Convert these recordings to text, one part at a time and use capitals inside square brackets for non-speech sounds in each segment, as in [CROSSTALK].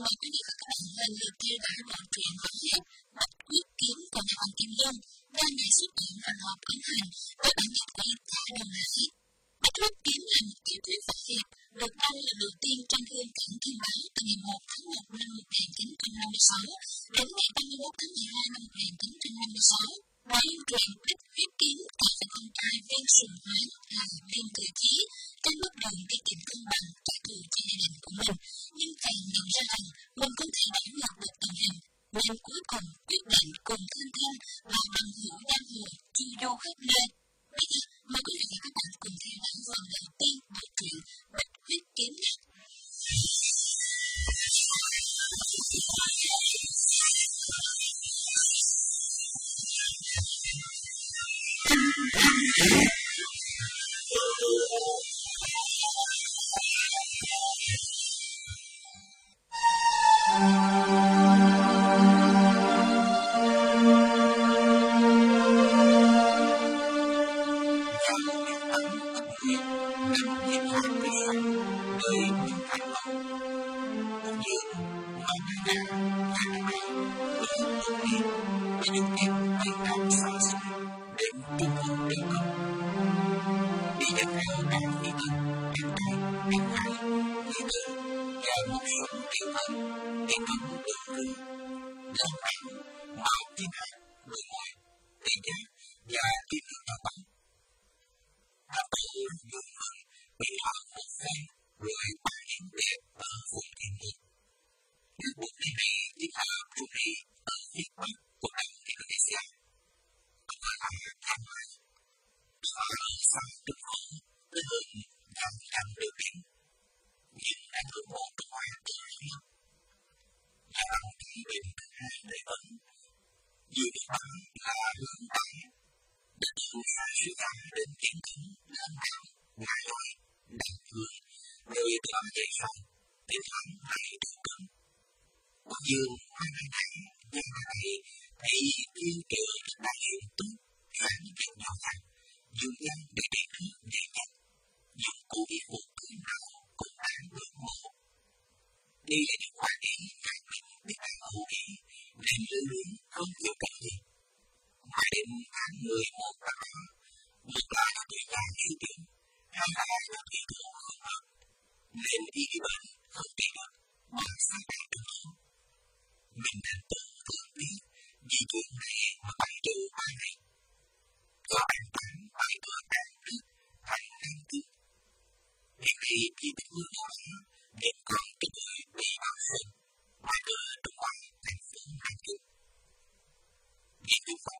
mời quý vị và các bạn lần lượt theo dõi bộ truyện võ hiệp Bạch Quyết Kiếm của nhà văn Kim Dung đang ngày xuất hiện và họp cử hành với bản nhạc của dịch giả đồng hải. Bạch Quyết Kiếm là một tiểu thuyết võ hiệp được đăng lần đầu tiên trên hương cảng Kim Báo từ ngày 1 tháng 1 năm 1956 đến ngày 31 tháng 12 năm 1956. Nguyên truyền thích huyết Kiếm tại con trai viên sùng hoán là viên tự chí, trên bước đường đi tìm cân bằng, trả thù cho gia đình của mình nhưng chàng nhận ra rằng mình có thể đảm ngược được tình hình nên cuối cùng quyết định cùng thân thân và bằng hữu đang hồi chi du khắp nơi. Bây giờ, mời quý vị và các bạn cùng theo dõi phần đầu tiên bộ truyện Bạch Huyết Kiếm Nhật. em những thang sai sai đến tình yêu tiêu cực. Đi đến hay đã phi cực, hiện tại, hiện tại, như thế là một sống tiêu cực, tiêu cực đối với lãng mạn, mãi thiên hạ, người ngoài, tỷ giá và tin tưởng đạo bằng. Đạo bằng là người người bị loạn một phen rồi ba điểm đẹp ở vùng thiên nhiên. Nước bụng này đi là vùng đi ở phía bắc của Đà giác Bất cứ bằng một tháng mai Đưa họ đi xong được làm điều biến Nhưng anh hương mộ tự hoa Là bằng thiên thứ hai đầy ấn Dù được là hướng tẩy Để từ xa siêu tăng đến kiến thức Lên cao, ngài lối, đặt hướng Người làm dậy xong Tiến thẳng lại đường cưng Quốc dương, hai này, nhà này Hãy kiên trì đại hiểu tốt và những việc nhỏ nhặt, dùng năng để đề thước để nhận, dùng cô biết một cơn đau cũng là ngưỡng mộ. Đây là những quan điểm mà mình biết bạn hữu ý nên lưu luyến không nhiều cái gì. Ngoài đêm tháng 11 đó, một là nó tuổi già yêu điểm, hai là nó thủy thủ không hợp, nên đi bệnh không đi được, mà sao lại được không? Mình nên tự thương biết vì kiếm này mà anh kêu bài này do anh bán bài bờ đàn đức thành nam tứ hiện nay vì bị mưa gió nên còn cái người bị bảo vệ ngoài cơ đồng bằng thành phố nam tứ vì không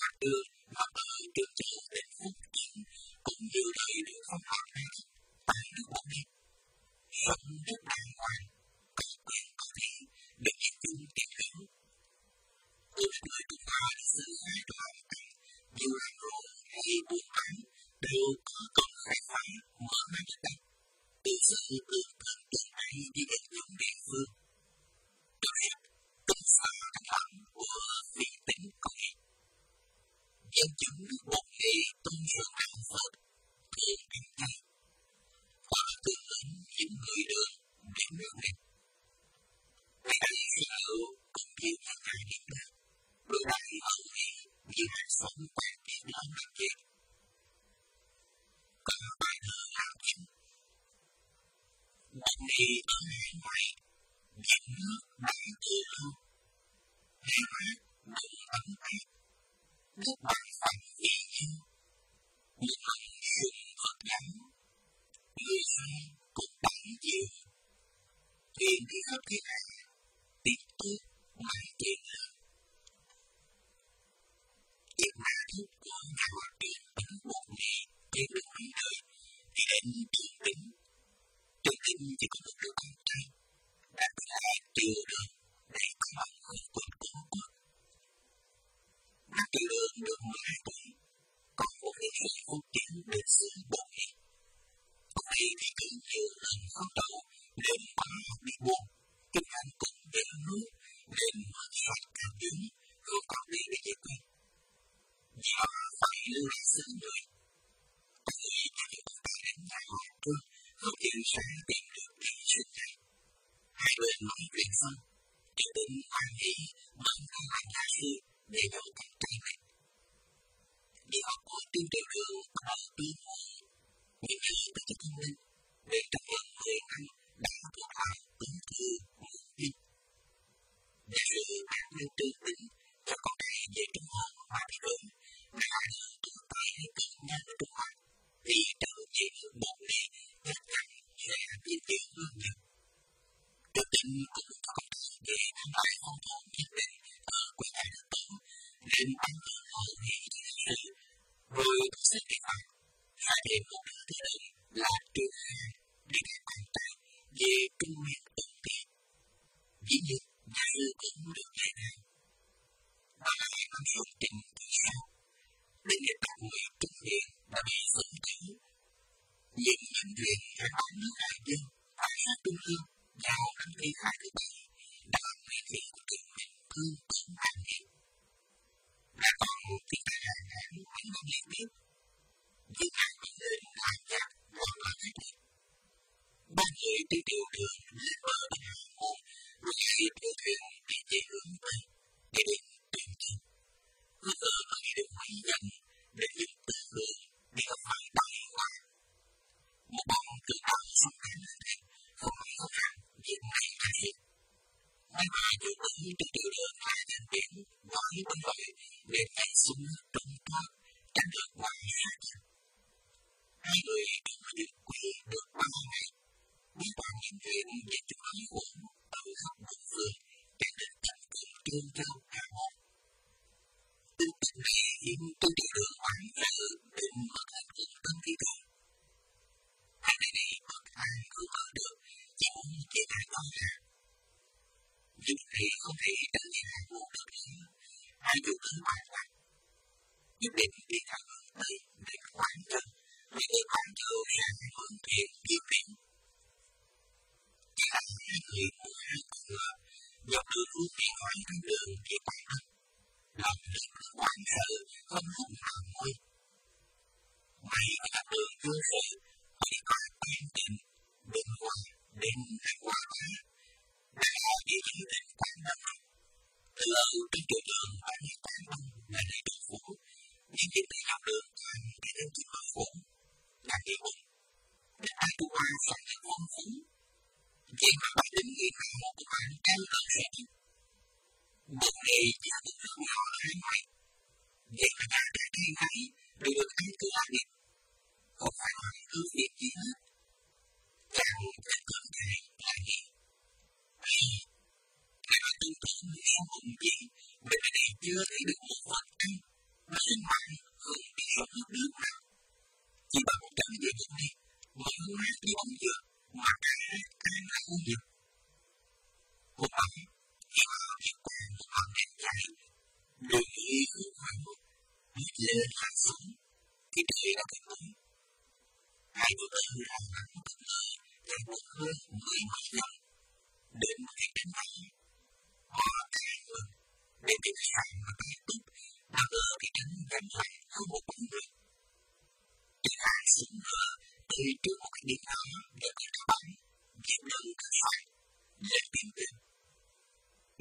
các đường mà ở trước châu đến Phúc Kiến cũng như đời được không học này tại nước bọn này. Sống rất đàng hoàng, có quyền có thể được nhân dân tìm hiểu. Tôi là người Trung Hoa lịch sử hai đoạn cảnh, dù làm ruộng hay buôn bán đều có công khai phá mở mang đất đất. Từ sự tương thân tương ái đi đến những địa phương. cho biết tinh xả thanh lặng của vị tính nhân chứng được một khi tôn dương đạo Phật, thương anh ta. Họ tương ứng những người đường đến nước này. Vì đây khi hiểu cũng như những ngày đến đó, đôi đại hậu ý như hạt sống quen biết lòng làm chết. Còn bài thơ làm chính. Một ngày ở hải ngoại, những nước đã tư lưu. Hai mắt đúng ấm áp, nước bằng phần ý yêu. Những bằng dùng vật đắng, người dân cũng bắn nhiều. Thuyền đi khắp thiên hạ, tiếp tục mang trên lớn. Chiếc mã thuốc của nhà hoạt điện bắn một ngày trên đường mấy đời đi đến trường tính. Trường tính chỉ có một đứa con trai, đã bị lại tiêu được để có mọi người quân cố quốc. Bác tiểu được 12 tuổi, còn một người thầy phúc kiến đến xứ bộ nghị. Ông này thì cứ như lần đầu lên quá đi buồn, kinh hành cùng đến lên mở sạch cả tiếng, rồi còn đi để giải quyết. Do phải lưu lại xứ người. Có người cho ông ta đến nhà họ tôi, không chịu sẽ tìm được đi sinh này. Hai bên nói chuyện xong, dự định hoan hỷ mời con lại nhà sư để dỗ con trai này. Đi học của tiên tiểu đường có tuyên ngôn, những gì tới cho thông minh, để trong hơn 10 năm đã thuộc lại ứng thư ngũ viên. Để sư đã nên tư tình cho con trai về Trung Hoa mà bị đối, đã được tuổi tay hay tự nhân Trung Hoa, thì trở về nước một ngày nhất rằng sẽ tiên tiểu hơn nhiều. Trước tình cũng có con trai về lại hôn thôn nhất định. Ở quê nhà đất tổ, nên ăn cơm hậu hỷ cho này rồi tôi sẽ kế hoạch hai thêm một đứa thứ đồng là Trương Hà để các con trai về Trung Nguyên tổng định. Dĩ nhiên, nhà sư cũng được ngày này. Và lại con sống tình từ sau. Đến ngày tại người Trung Nguyên đã bị xử tử. nhưng nhân duyên đã có nước đại Dương, tại sát Trung Hương, vào năm thứ hai thứ bảy, đã làm nguyên vị của trường mình thương tướng hàng nghiệp mà còn thì ta hàng hãng mấy năm liên tiếp. Nhưng hàng những người làm giác hoặc là thái được. Ba người đi tiêu đường lên bờ bằng hàng môn, rồi hay tiêu thuyền đi về hướng Tây, đi đến tuyển trường. Hương ở ở được quý dân, để những tư hương đi ở phải đại hoa. Một bọn tự đạo xong hẳn lên thuyền, không phải không hẳn, việc này là việc. Ngày mai điều tử đi tiêu đường lại thành biển, nói bên lợi, để tay xuống nước đông thoát, tránh được quan xa. Hai người đều mới được quỳ được ba ngày. Biết toàn những chuyện về chú ấy ổn, ở khắp một phương, tránh được thành công trên cao hà môn. Tư tình này hiện tôi đi đường hoảng giờ định mở thành cùng tân thi cầu Hai ngày này bất an cứ mở được, chỉ muốn chia lại con ra. Nhưng thì không thể trở về hàng môn được nữa. Hai chủ tử hoảng hoảng. Nhất định đi thẳng hướng Tây để quán chân, để đi quán châu sang hướng thiện di chuyển. Chỉ là hai người mua hai con ngựa, dọc đường luôn đi hỏi trên đường đi quán đất. Lòng rất hoảng sợ, không lúc nào nguôi. May gặp đường vô sự, chỉ có quen tình, bên ngoài, đến hai quả bá. Đã là đi dự định quán đất. Từ ở trên chỗ đường ở nhà quán đông là để đường phố, nhưng khi tới học đường toàn để đến trên bờ phố, là đi bụng. Để ai của qua phải là phong phú. Vì mà bạn đến người nào của bạn đang hơn sẽ đi. Một ngày chưa được nước nhỏ ở hai ngoài. Vậy mà đã đã thay máy, đều được ăn cứ ăn đi. Không phải là cứ việc gì hết. Chẳng phải cơn thầy là gì. Vì, tư tưởng nghe hùng gì, mình này chưa thấy được một vật lên mạng hơn đi học nước nước nào. Chỉ bằng trận về hôm nay, mọi hướng hát đi bóng dừa, mà cả ai là hôn nhiều. Hôm ấy, khi họ đi qua một ngọn đèn dài, đường đi hướng hoàng một, biết lên hạ xuống, thì đây là cái mới Hai đứa tới là nắng cực mơ, và một hơn mười mấy năm. Đến đến đến sáng và càng tốt, mà ở thị trấn gần lại hơn một bóng người. Chị hạ xin ngờ, tới trước một cái điện thoại để có các bạn, kiếm đơn cơ phải, để tìm tìm.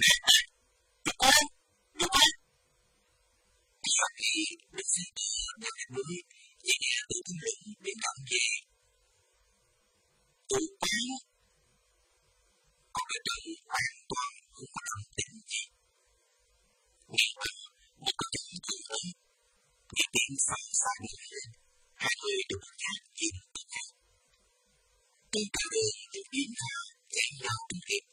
Nè, nè, được không? Được không? Sau khi được xin đi vào ngày mới, chị nghe từ thương lũng đến làm gì? Tụ quán. Con ở đây hoàn toàn không có đồng tính gì. Nghe đó, một câu chuyện tự ơi. Nghe tiếng sẵn sàng lên, hai người được nhát nhìn tự. Tôi cả đường được yến chạy nhau tung kịp.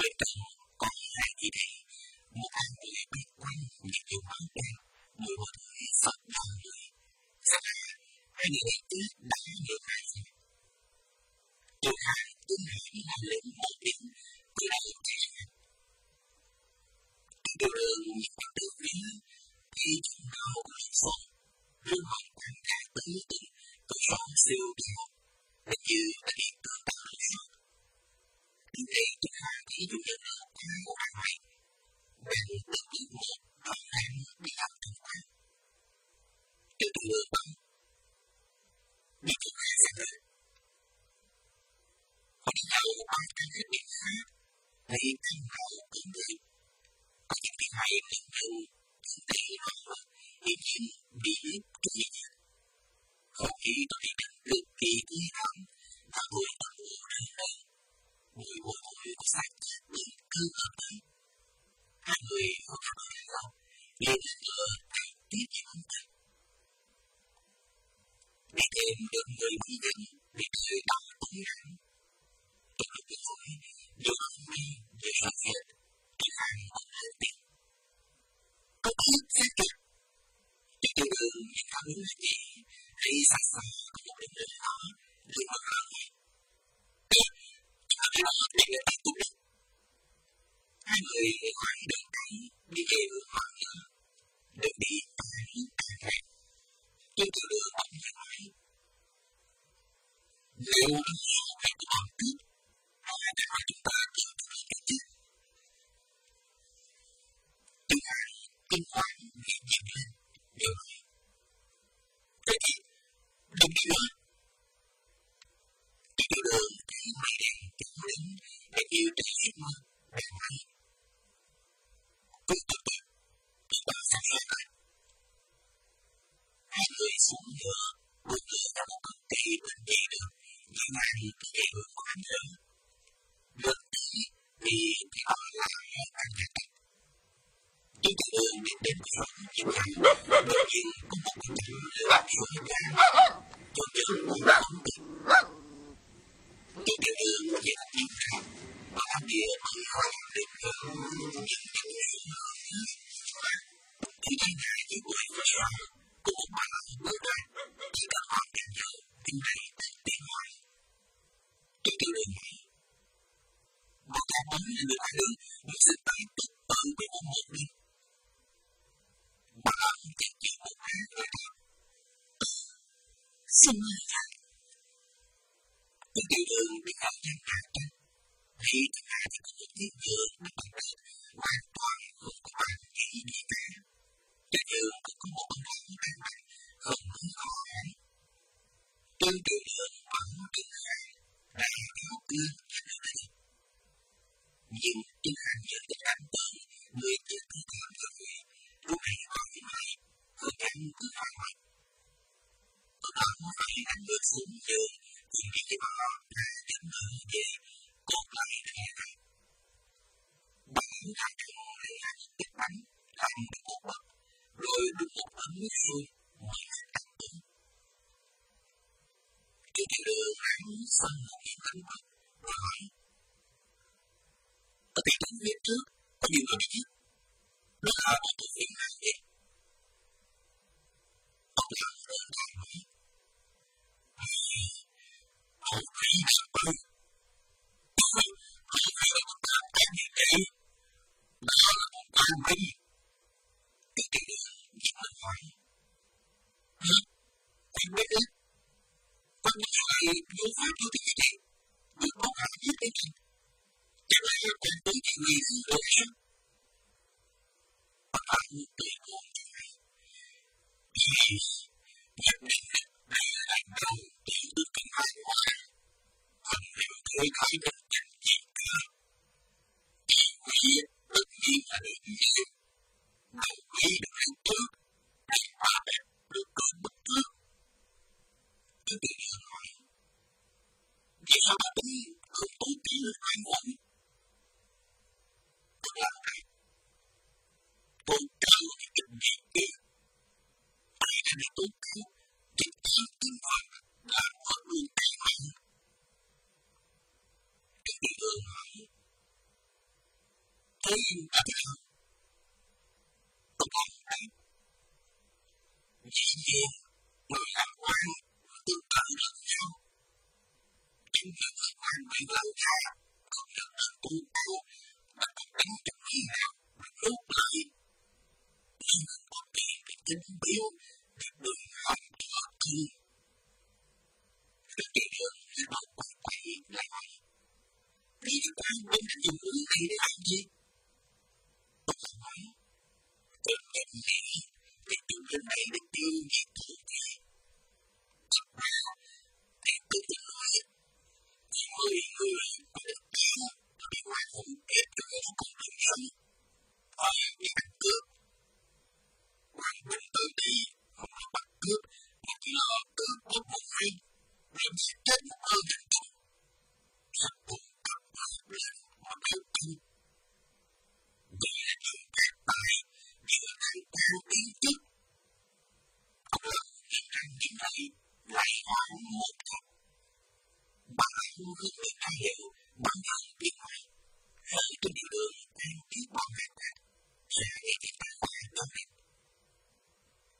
Bên cạnh còn hai gì đây, một hai người biết quanh những điều máu đen, mùi một người sập người. Chắc hai người ấy đã nhiều hai rồi. Từ hai đến hai lên một điểm, từ đây chạy hàng. Từ những khi chúng ta cũng xong, hương hồng quanh cả tới tư, tôi sống siêu điều. Hình như đã tương tạo rồi. Vì thế chúng ta thấy chủ nhân ở một hàng này, tự tự một rõ ràng bị làm thương quan. Từ từ lừa băng, bị thương hai ra đời. Họ đi đâu bằng cái điện khác, hay thành hậu cứng. Có những tiếng hay linh hương, tương tế rõ ý kiến bị lít. Không khí tôi đi đến cực kỳ tươi và tôi đã ngủ đời hơn. Mùi hôi hôi của sạch bởi cơ hợp đấy. Hai người ở các nơi nhau, liền lừa tay những. Đi thêm được người đi đến, vì trời đã tối nắng. tôi lúc cơ đường đi, về sáng thì hàng không lên tiếng. Có biết ra kịp. Trên đường đường, những là? Hay xa xa có một đứa người đó, ra hỏi. Ê, để người ta tụi đi. Hai người khoảng đường tay, đi về. Đường đi phải càng hẹp. Trên từ đường bỗng nhiên hỏi. Liệu anh hiểu hay có bằng trước? Hay để chúng ta hai, kinh hoàng, hiện diện lên, đều này thế thì, đừng đi nữa. Trên từ đường, thì mấy đèn trắng đến, để yêu trời hết mà bèn nói. Cứ từ từ, thì ta sẽ lên lại. Hai người xuống ngựa, một người đã một cực kỳ bên dây được nhưng mà thì cái đề hướng của anh lớn. Gần tí, thì thì họ là hai bạn nhà cách. Trên [LAUGHS] từ Xin mời Thank you.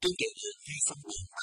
do get your view from me.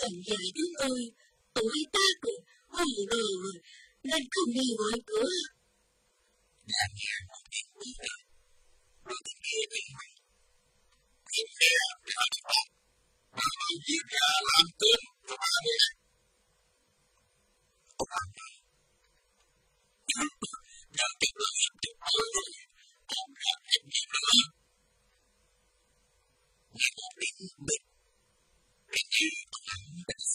Cần về đứa tôi, tuổi ta cũng hùng đồ rồi, nên không đi gọi cửa. Đã nghe một tiếng bước đi, rồi tiếng kia đi mày. Tiếng kia ra đi bắt, bà bảo giết ra làm cơm cho bà đi. Ông bà gì? Nhờ cái người giúp được tôi rồi, ông làm hết gì nữa. Nghe một tiếng bịch,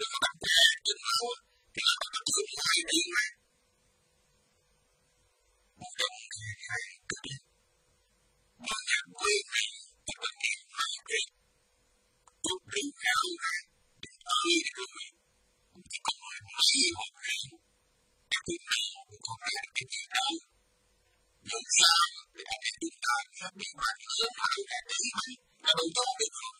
many thousand power only. Một lần kỳ hoạch. Nói, thôi, ở đây, đại số ngày tu tuyến, chỉ tôi được ba ba chỉ đề. Hay là như thế thì được. Một cái sự hay này, một con hay là không đâu. Tôi hỏi bên kia này, Rồi nay mạnh tay không được Phải nói đi lại nào Nếu mà bạn bè trên máu Thì là bạn có thương lại đi mà Một đồng người hay cứ đi Mà nhà quê này Thì bạn đi hai đi Tốt đi cao này Đến ơi rồi Chỉ có người mấy hộp riêng Các người nào cũng có biết cái gì đâu Dù sao Thì anh em chúng ta Phát bị mạnh lớn lại là đấy mình Là đủ tốt được không Đang nói chuyện với thầy Đột nhiên con ngựa từ tiểu đường Đang có hai tiếng hạt Rồi đi ra ngoài đường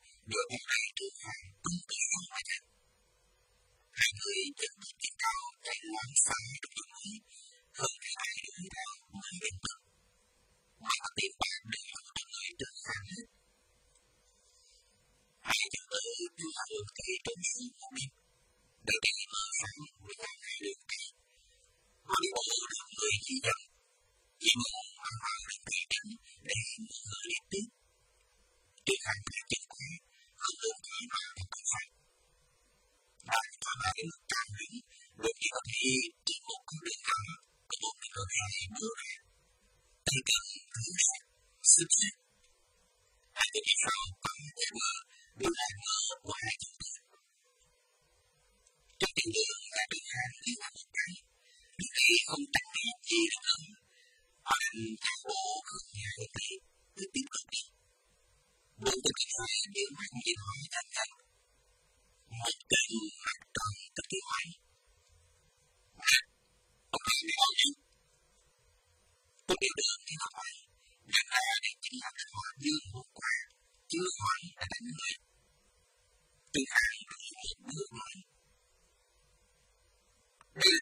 Chỉ đến khi hai hoàn đang cũng đồng hai Tôi Đưa một tay trước hàng tới Hai người chân bước trên cao chạy loạn xạ trong đường núi Hơn hai tay đuổi đào mới đến tận. Mà có tiền bạc để họ cho người trở giản hết. Hai chân tử đưa hướng cây trong suốt một mình, Để đi mở sẵn với hai hai đường cây Mà đi bộ được người chỉ dẫn chỉ mộ mà họ được cây đến để mở hơi liên tiếp. Trên hàng hai chân không đơn giản mà một con phải Đại có hai nước tràn lĩnh Đột nhiên có thể trên một con đường thẳng Có một cái ở hai đưa ra Tay cầm thử sạch Sức sạch Hai cái đi sau bằng cái bờ Đưa lại ngờ của hai chúng ta Trên trên đường là đường hàng đi qua một cái những ấy không tránh đi gì được hơn Họ định theo bộ hướng nhà hướng đi Cứ tiếp tục đi Bộ của cái xe đều mạnh điện hỏi thành thành Một kênh mặt tròn tất kỳ hoài Ông thấy đi đâu chứ Tôi điều đường thì nó hỏi Nhận ra đây chính là cái hỏa dương hôm qua chưa hỏi là đánh người Từ hai đi một bước nói Đây là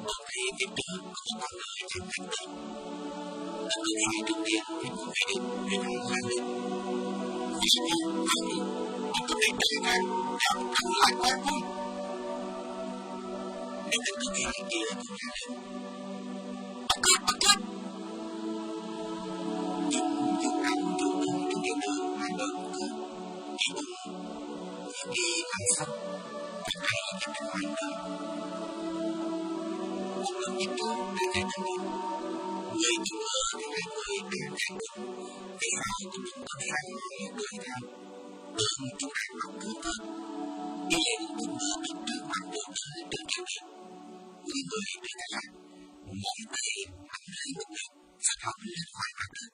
打开电视，看到一条新闻。那个帅哥，特别帅的，运动鞋的。你是哪里人？我都听出来了，你讲哪块风？你的家乡在哪里？阿克阿克，一九九零九零九零，阿克克，一九一九一九，阿克克。là nghiên cứu về cái năng lượng người chủ hơ là người về năng lượng vì họ cũng không có phải là người nào thường chúng ta học thứ thật như ta được trước mặt được được chịu người người bị ta làm mỗi tay mạnh lấy một việc phát học lên ngoài mặt đất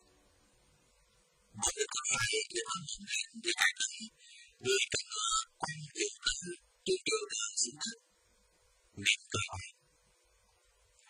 mỗi người có phải để mà để cải tử người cần ngờ quan liệu tử trên điều đường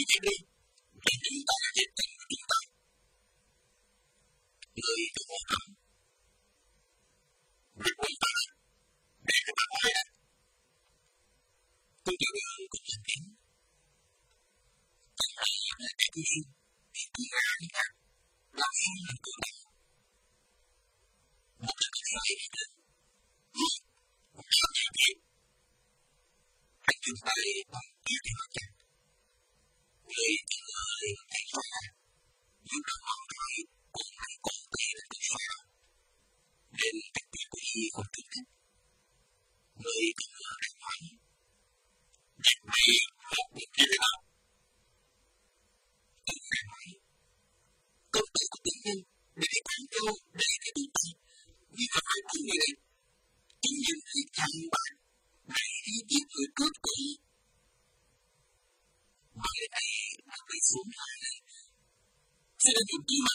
PPD. hiện một mục tiêu nào ông công việc của nhân để tán câu để cái điều vì nó phải có người nhân hay chặn bạn để đi giết người cướp của Bởi đây là cái xuống lại Cho nên điều gì mà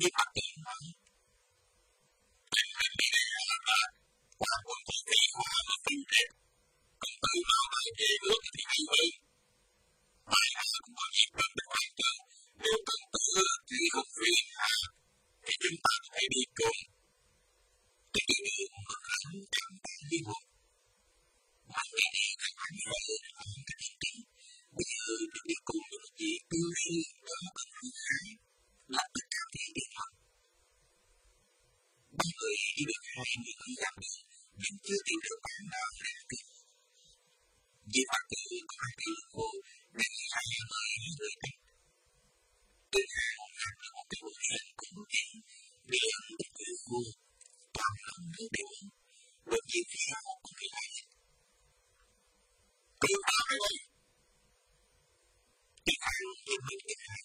đi mà tôi nói Tình hình này là Quả quân của phi hoa mà phi đẹp Còn tự mau bài về nước thì hay hơn Mai hoa cũng có dịp gần được hoàn chân Nếu cần tự thì không phi hoa Thì chúng ta phải đi cùng Tôi đi đường mà khẳng chẳng tan đi một Mà ngày này là hoàn rồi Không có đi đi Bây giờ chúng đi cùng với một chị tư phi Đó cần phương Là tất đi học Ba người đi được hai người làm đường nhưng chưa tìm được bạn nào để tìm. Vì mặt từ có hai cái hồ để hai người những người này. Từ hàng làm được một cái bộ phận cũng chỉ để ăn được cái khô, toàn lòng nước để uống. nhiên khi sao cũng bị lại. Tìm ba ơi! Từ hàng nhìn những cái hải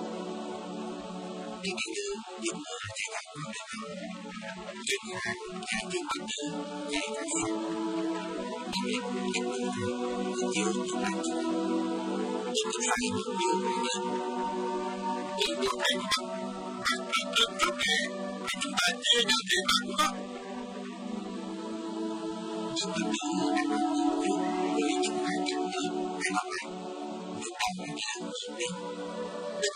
Thì kỹ thư nhưng mà thầy đặt vào đất Truyền lại hai chiếc bát tư Giải phát hiện Đặc biệt các ngân hàng Cũng như các bạn chủ Chỉ có phải như bạn nhân Chỉ có phải học Học cái kiến thức này Và chúng ta chia nhau tiền bạc của nó Những bát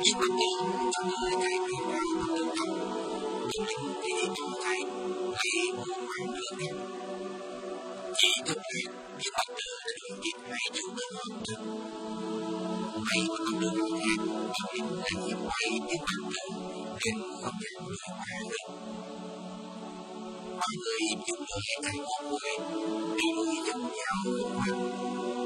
ai biết bạn gì hơn lại, còn không ai biết được cái sự thật. Nhưng bạn được phải không hiểu được, không hiểu được, thì đã hiểu được. Vì những con người những yêu nhau nào thì vì cách này các như con người này phải như vậy trước. Vì đâu phải là cái cảnh định kia tiến hành đưa ra đi sau. Nhưng mà khi con người này đi vào một đường tông, thì mình thì chúng thấy lấy một ngoài nữa này. Chỉ thực hiện những mặt trời đã được nhìn thấy trong đời hơn trước hay có con đường khác có thể là hiệp quay đến mặt trời nên không thể người mà được. Mọi người dùng đôi hệ thành một người đi đôi giống nhau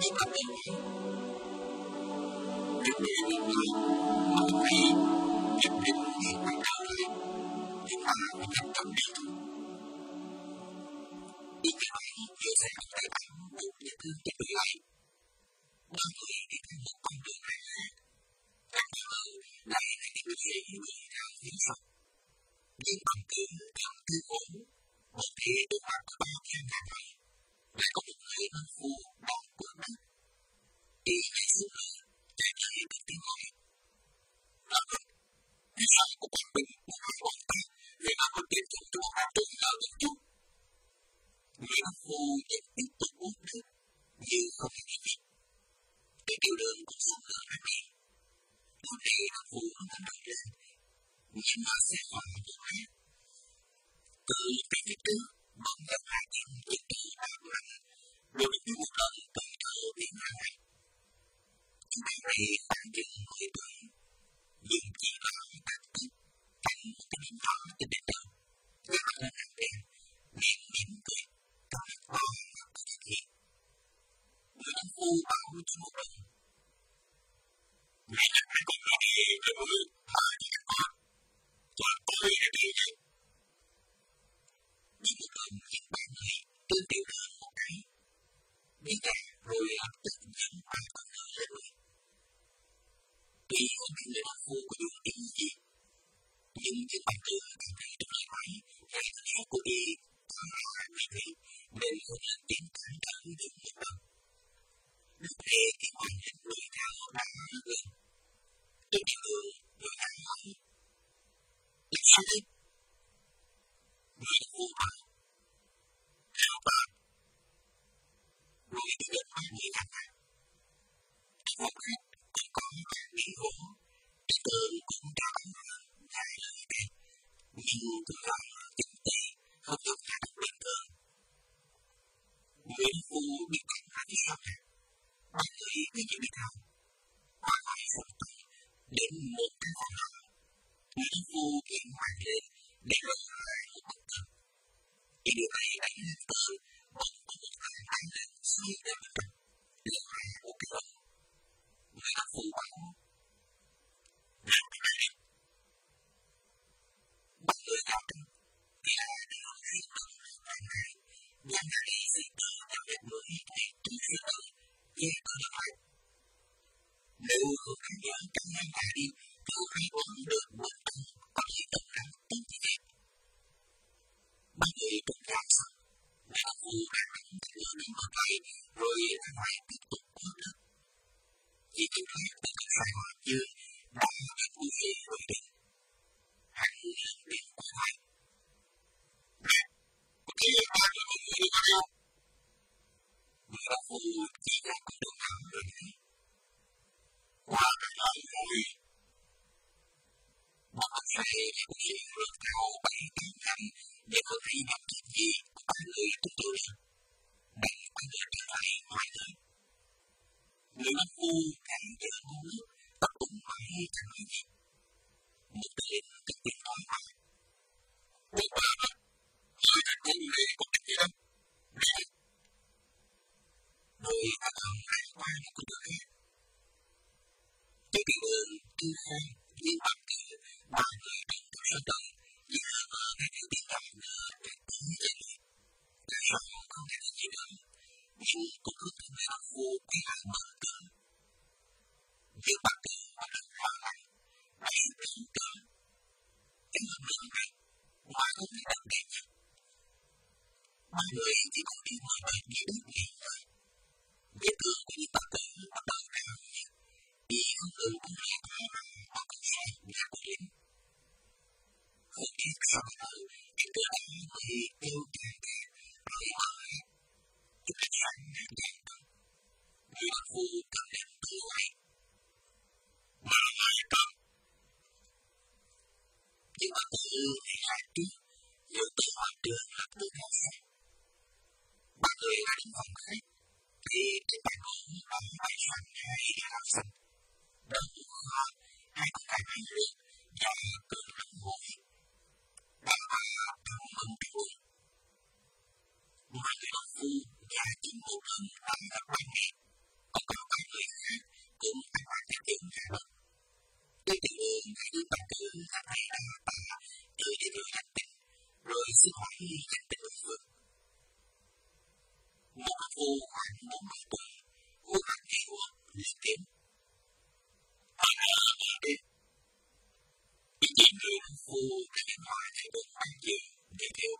để ngoài những thứ này rất là nhiều rồi. Cái này. Trong lại. Người lại, đi được ba người đi theo một con đường này là những dễ người ra phía sau. Nhưng bằng cứ cầm tư ổn, một khi tôi mặt của bao nhiêu ngày này, lại có một người nông phu. Y nhảy xuống lửa, chạy tới được tiếng hỏi. Là không, vì sao của con mình một hai bọn ta, vì mà con tiền chúng tôi làm tôi là một chút. Người nông phu vẫn tiếp tục uống nước, như không hề gì. Cái kêu đơn cũng xuống lửa ra đi. Lúc này nông phu nó nổi lên, nhưng mà sẽ hỏi một khác. Từ cái phía trước, bỗng gặp hai tiếng cực kỳ bạo mạnh, rồi được một lần từ thơ tiếng lại. Chú bé này khoảng chừng mười tuổi, nhưng chỉ là các tiếp, thành một cái điểm nhỏ cho đến đầu, và là nắng đèn, miệng mỉm cười, trong mắt to ngập có thể hiện. Người nông phu bảo cho một lần. Mẹ nhắc hai con nhỏ đi, rồi hai thì các con. Cho tôi là đi vậy. Nhưng một lần nhìn ba người tương tiểu thương một cái. Đi ra rồi lập tức nhận ba con người lên người. Tuy ở bên người nông khu có dùng ý gì, nhưng trên bàn cờ cảm thấy trong lời nói hay là nếu của y có là vì thế nên không lên tiếng cản trở được một bậc Lúc này thì hoàn hình đuổi theo đã người. Tôi đi đường rồi ăn hỏi. là sao thế? Người nông phu bảo. Theo bà. Rồi đi đến ba người làm ăn. Một khác còn có ba nghĩ. Cái cơn cũng đã hai lần đẹp. Nhưng cứ lo kinh tế không được hạ được bình thường. Nguyễn phu bị đánh hạ đi học hạt. Người cứ giờ biết học Và hỏi phần tay đến một cái phòng học Nguyễn phu kiện hoàng lên để lần lại một bức tường. Chỉ điều này đánh lên tường, bỗng có một thằng ăn lên xoay ra bức tường lần lại một cái ống. rồi ra ngoài tiếp tục bước đất. Chỉ kịp thoát từ cái sài hoa dương, đã đến vui về rồi đến. Hắn lên đến qua ngoài. Nè, có kia ba người mọi người đi qua đâu? Người bà phu chỉ ra con đường thẳng rồi nói. Qua cái lời rồi. Một con xe cũng chỉ rượt theo bảy tám năm để có thấy gặp chuyện gì của ba người chúng tôi Người bà phu càng giờ ngu nước, tập tụng mãi chẳng nói gì. Một cái lên cái tiếng nói mà. Một bà đó, hơi thành công này có cái gì đâu. Đi. Rồi ta còn lại qua một cái đường khác. Cái tiểu ơn tư hai, nhưng quan từ ba người trong cuộc sân động, giờ ở cái điều tiếng động nữa để tới lên. Tại sao không thể gì nữa, chú cũng không thể là vô quy lại mở cơn. Nhưng bà cơn bắt đầu hoa lạnh, hãy đến cơn. Cái hợp lượng này, ngoài không thể đặc biệt nhất. Mọi người chỉ còn đi mời bệnh đi đến nghỉ ngơi. Vết thương của những bạn cơn bắt đầu đau nhiều. Vì hương ngừng cũng là có họ cũng phải là của linh. Không biết sao nữa, cái cơ đó mới tiêu càng càng rồi hỏi. Chúng ta sẵn ngang. Người đàn phu cầm lên. Mà lại cân. Nhưng mà tự thì lại trước, rồi tự trường lập tức hỏi. Ba người ra đến phòng thì trên bàn gỗ có hai áo xanh. Đầu kho, hay con gái hai lượt, và cơn lông hối. Bà bà cầm mừng. Ngoài người đàn phu và chính một lần ăn ở quan ngày, còn có ba người khác cũng phải hoàn thành tiếng ra đất. Tôi tự nhiên hai đứa bà cứ là thầy là bà chơi để đưa hành tinh rồi xin hỏi hành tinh đối phương. Một cô khoảng 40 tuổi, khuôn mặt gầy guộc, lên tiếng. Hỏi là hỏi đi. Cái chị người cô đã điện thoại thấy bên bàn dương đi theo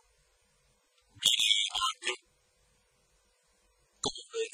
Đây đi.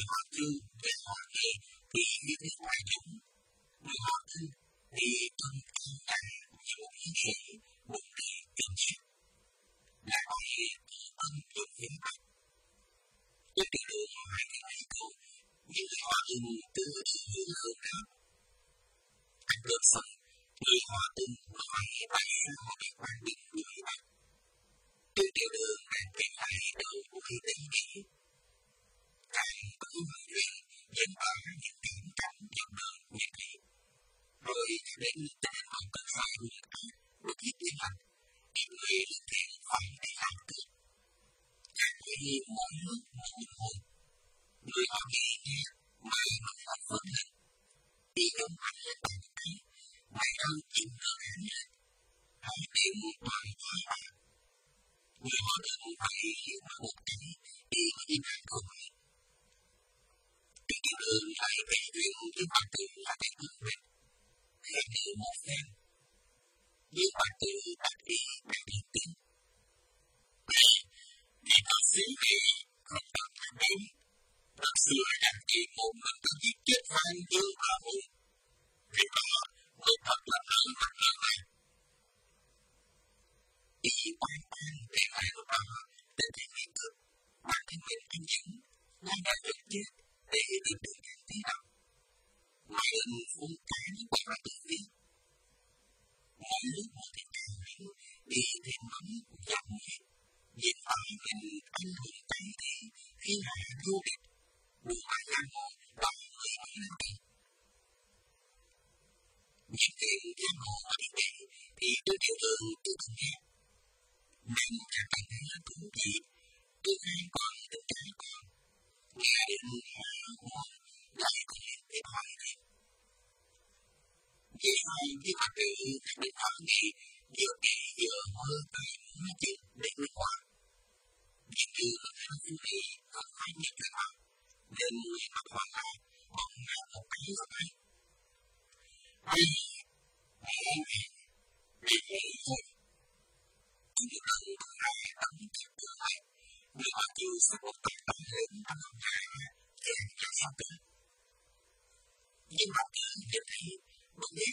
người họ tư về họ nghe thì như thế ngoài chúng. Người họ tư thì tuân tư là một ý nghĩa một cái kinh nghiệm Là nói có tâm dụng hiến bạch. Tôi đi đường hai cái này câu như họ tư từ hướng hơn nào. Ăn cơm xong, người họ ưng hỏi tại sao họ bị quan định như vậy. Tôi tiểu đường đang kể lại đầu cuối tình nghĩa. Càng có người luyện dân ở những điểm cạnh dòng đường như thế. Rồi cho đến tên một cơ sở hùng ác được biết tiếng lạnh. Những người lên thiện phải đi làm cướp. Càng khi mỗi lúc mỗi hồn. Người họ nghe nghe mà nó phải vượt lên. Đi đúng mạnh lên bàn tay. Mày đâu chìm cơ hẳn lên. Hãy tìm một bài thoại bạc. Người họ đừng phải hiểu một cái đi đi nàng của mình. Cái điều đường lại về duyên với bà tử là cái đường mình. Hãy nhớ một phen. Như bà tử bắt đi bằng điện tin. Đi vào xứ này không cần phải đến. Thật xưa đặt kỳ một mình có giết chết vạn vương và hùng. Vì đó, mới thật là lớn mặt lớn này. Ý quan quan để lại lúc đó, để thấy nghiên cực, bản thân mình anh chứng, nay đã được chết, để được được càng tí nào. Mai ân cả những quả ra tự nhiên. Mỗi lúc một thì càng lên, đi thêm mắm, dòng hết. Nhìn vào mình anh hùng tay đi, khi hạ vô địch, đủ ba năm một, người mới làm đi. Những tiền giang hồ ở đi đây, thì tôi đều ơn tôi từng nghe. Mình là bạn là cũng gì, tôi hai con tôi trái con. Nghe đến hạ hoa, lại có lên để đi. Vì hai với được hỏi nghe, vừa kể mơ tay nói chuyện để nói qua. Vì như hai đi, không phải nhận ra. Nên người mặt hoa lại, bỗng ngã một cái ở. Vì, vì, vì, vì, vì, chỉ cần hai tấm người mà chưa sẽ một tay tấm lớn trong lòng hai thì là sao tính. Nhưng mà khi như thế, một ngày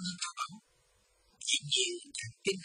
の中を自由だってな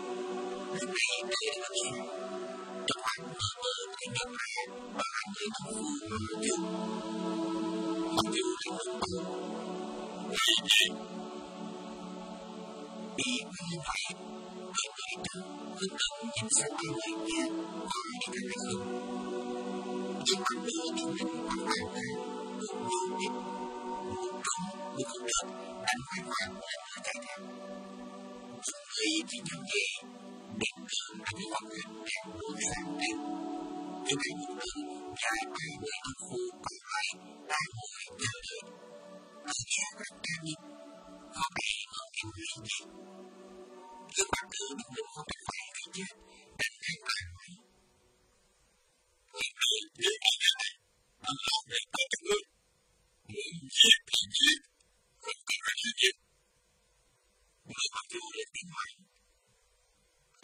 đều những là là đường thành điều Học Vì hai phải là sáng đêm Từ đây một đường Dài ba người ở khu còn lại Ba người chờ đợi Ở nhà rất đa nhìn Họ bị mở kim lưỡi gì Gương mặt nữ được mình không được phải thì chết Đánh ngay tay nói Những người dưới cái ra đây, Anh làm để tôi cho ngươi Muốn giết thì giết Không cần phải giết Người mặc dù lên tiếng hỏi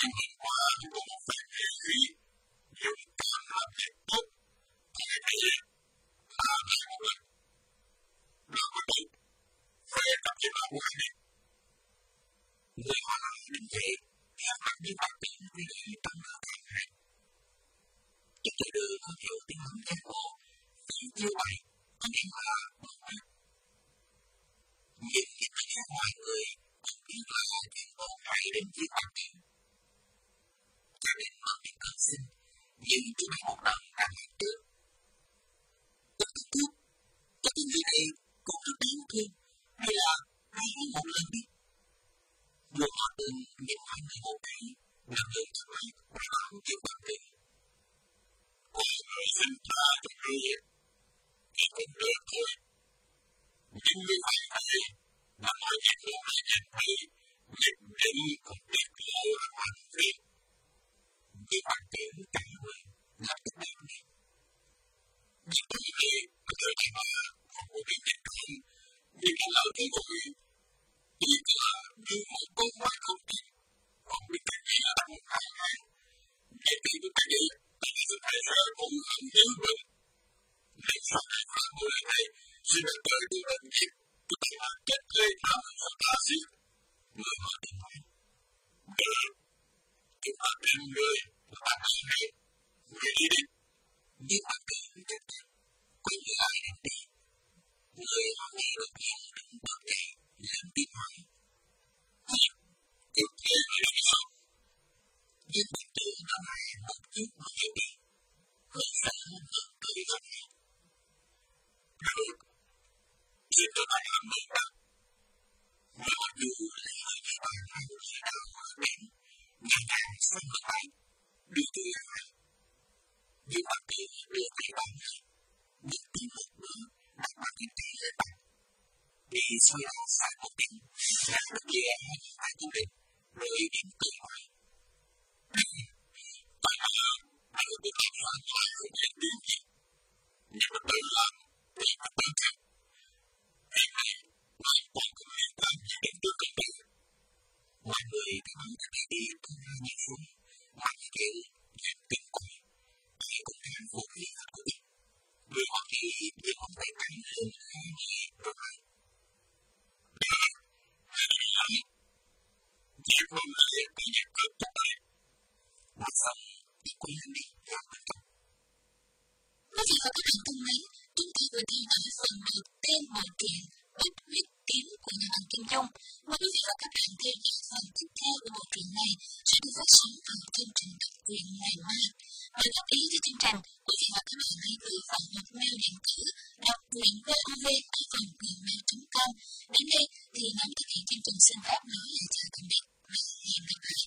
làm sao đây? Chúng tôi. Để là là làm việc tốt thì cái là là về tập trung người họ làm đến vậy theo mặt như mặt tiếng vì càng hay đưa tiếng vì như vậy có nghĩa là nhưng khi mọi người biết là hay đến cho nên mở những cơn sinh như chúng ta một lần đã làm trước. Rất thích thúc, cho cái người này cũng rất đáng thương, hay là hai hắn một lần đi. Vừa họ từng nhìn hai người một cái, là người cho mày và làm chuyện bằng kỳ. Mọi người xin tha cho người thì cũng được thôi. Nhưng như vậy ấy, là mọi việc một hai việc ấy, việc định cũng biết lỗi là hoàn việc chỉ phát triển cả người là cái điều này. Những người có thể thấy là không có biết nhận không, vì cái lời của cái người chỉ là như một con mắt không tin, không biết cái gì là một hai hai. Vậy thì tôi thấy đi, tại vì tôi thấy ra cũng không hiểu được Nên sau này qua buổi này, xin được tới tôi bệnh viện, tôi thấy là kết lê thảo và ta gì. Người họ tin nói, được, chúng ta tìm người apparire, morire, dimattendere, quell'aria di te. Noi almeno pianto te, lampi mai. Io, e te lo so, dimattendo mai, ma tu morire, quell'aria di te. Noi, e te lo so, Now you live in a house now, and that's the light. Dậy đi Hơi xa hơn cười nói Được, chuyện đó phải làm mừng đó Mà mặc dù là hơi như bạn hai người đã hòa đến Ngày càng xanh hơn lại đi đi lại nhưng mà khi đưa tay bạn này nhưng tí một bữa đặt bàn tay tay lên bàn thì xoay lại sai một tiếng đặt được ghé hai cố định rồi đến cười hỏi tại là bạn được làm lại lại không biết điều gì nhưng mà tự làm thì mà tự thật hiện nay ngoài còn có liên quan gì đến tôi công tử mọi người cứ nói là đi đi từ hai nhị xuống mà như thế chuyện tình quỷ ai cũng thấy vũ khí hạt của mình người họ thì đều không phải đánh lên hai người kiếm của nhà văn Kim Dung. Mời quý vị và các bạn theo dõi phần tiếp theo của bộ truyện này sẽ được phát sóng vào chương trình đặc quyền ngày mai. Để góp ý cho chương trình, quý vị và các bạn hãy gửi vào hộp mail điện tử đọc truyện vov.gmail.com. Đến đây thì nhóm thực hiện chương trình xin phép nói lời chào tạm biệt và hẹn gặp lại.